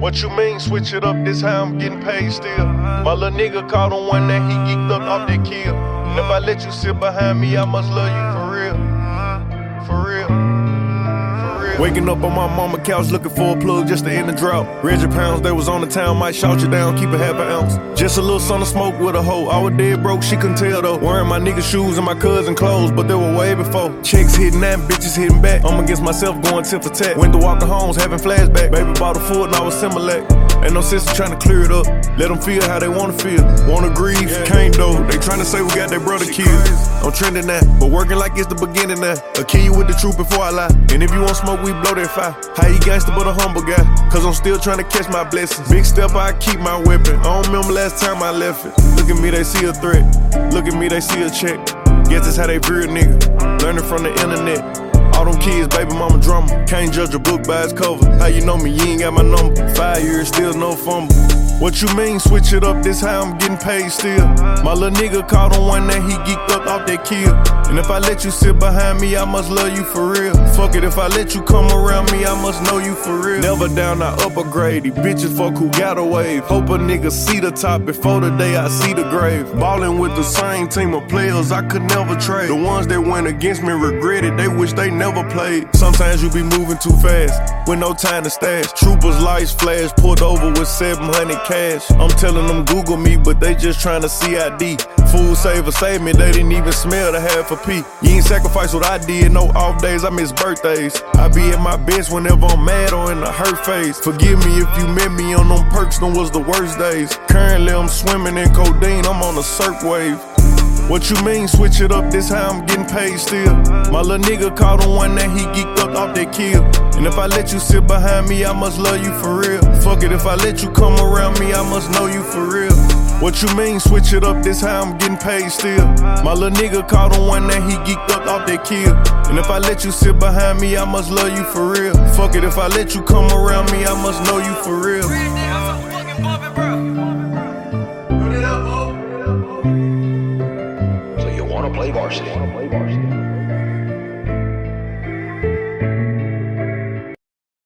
What you mean, switch it up, this how I'm getting paid still. My little nigga caught on one that he geeked up off that kill. And if I let you sit behind me, I must love you for real. For real. Waking up on my mama couch looking for a plug just to end the drought. Reggie pounds that was on the town might shout you down, keep a half an ounce. Just a little son of smoke with a hoe. I was dead broke, she couldn't tell though. Wearing my nigga shoes and my cousin clothes, but they were way before. Chicks hitting that, bitches hitting back. I'm against myself going tip for tat. Went to Walker Homes having flashback. Baby bought a foot and I was Similac. Ain't no sense in trying to clear it up. Let them feel how they wanna feel. Wanna grieve, can't though. They trying to say we got their brother killed. I'm trending that, but working like it's the beginning now. A kill you with the truth before I lie. And if you want smoke, we blow that fire. How you gangster but a humble guy? Cause I'm still trying to catch my blessings. Big step, I keep my weapon. I don't remember last time I left it. Look at me, they see a threat. Look at me, they see a check. Guess that's how they a nigga. Learning from the internet. All them kids, baby mama drama. Can't judge a book by its cover. How you know me? You ain't got my number. Five years, still no fumble. What you mean, switch it up? This how I'm getting paid still. My little nigga caught on one that he geeked up off that kill. And if I let you sit behind me, I must love you for real. Fuck it, if I let you come around me, I must know you for real. Never down, I upgrade. These bitches fuck who got a wave. Hope a nigga see the top before the day I see the grave. Ballin' with the same team of players I could never trade. The ones that went against me regret it, they wish they never played. Sometimes you be moving too fast, with no time to stash. Troopers lights flash, pulled over with 700 cash. I'm telling them Google me, but they just trying to see ID. Food saver save me, they didn't even smell the half a P. You ain't sacrifice what I did, no off days, I miss birthdays. I be at my best whenever I'm mad or in a hurt phase. Forgive me if you met me on them perks, them was the worst days. Currently I'm swimming in codeine, I'm on a surf wave. What you mean, switch it up, this how I'm getting paid still. My little nigga caught on one that he geeked up off that kill. And if I let you sit behind me, I must love you for real. Fuck it, if I let you come around me, I must know you for real. What you mean, switch it up, this how I'm getting paid still. My little nigga caught on one that he geeked up off that kill. And if I let you sit behind me, I must love you for real. Fuck it, if I let you come around me, I must know you for real. So you wanna play varsity?